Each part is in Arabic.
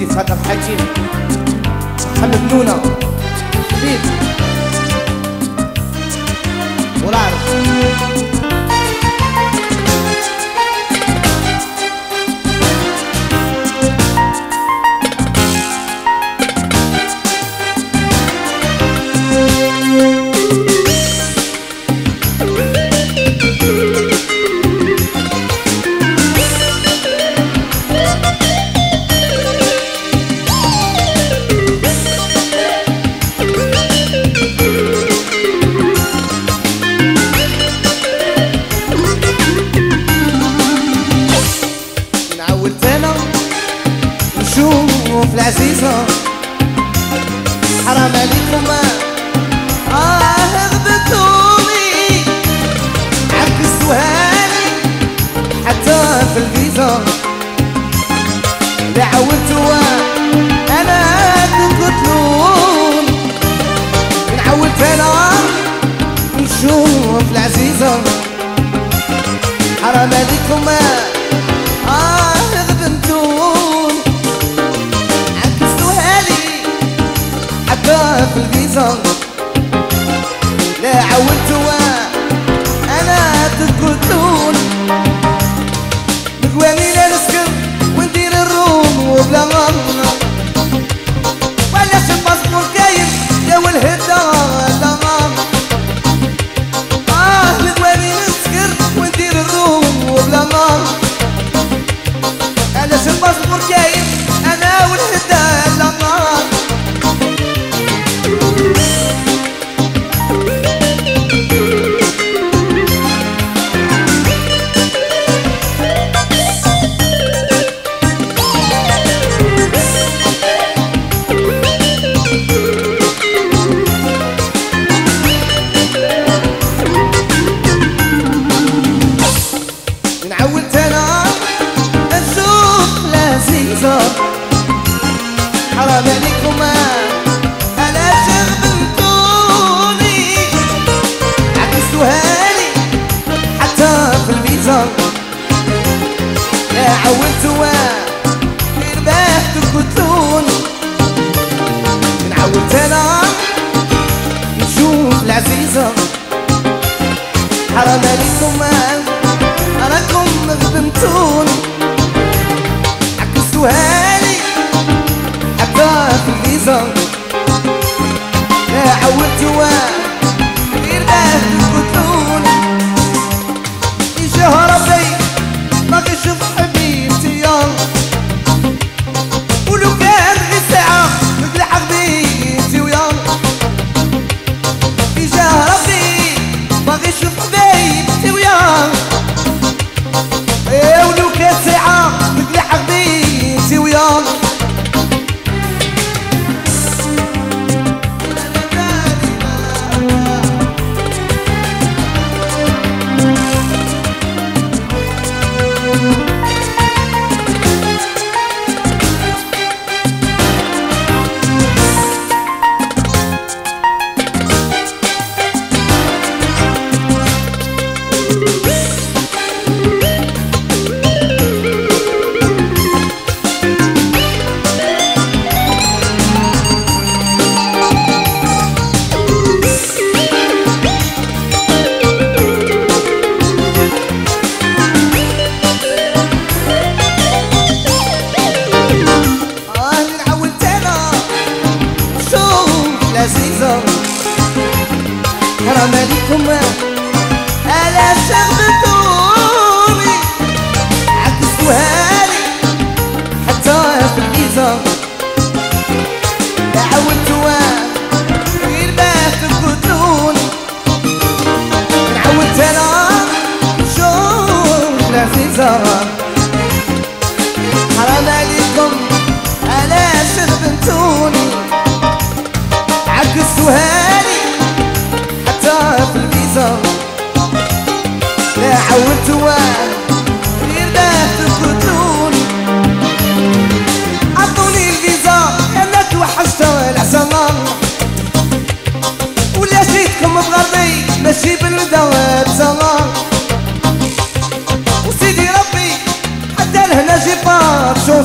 سيدي تهدر حكيم محمد نونة بيت والعرب نعود نشوف العزيزة. حرام عليكم آه غبتوني. عكستوها لي حتى في الفيزا. اللي عودتوا أنا تقتلون نعود أنا نشوف العزيزة. حرام عليكم في الفيزا لا عودتوا غير باه تقتلوني نعودت أنا نشوف العزيزة حرام عليكم راكم غبنتوني عكستوها لي حتى في الفيزا لا عودتوا غير باه تقتلوني يجاه ربي باغي يشوف حبيبتي حرام عليكم ألا شغبتوني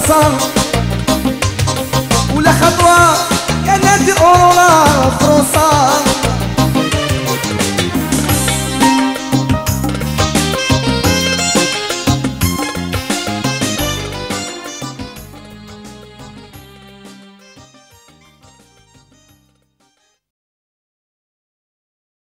上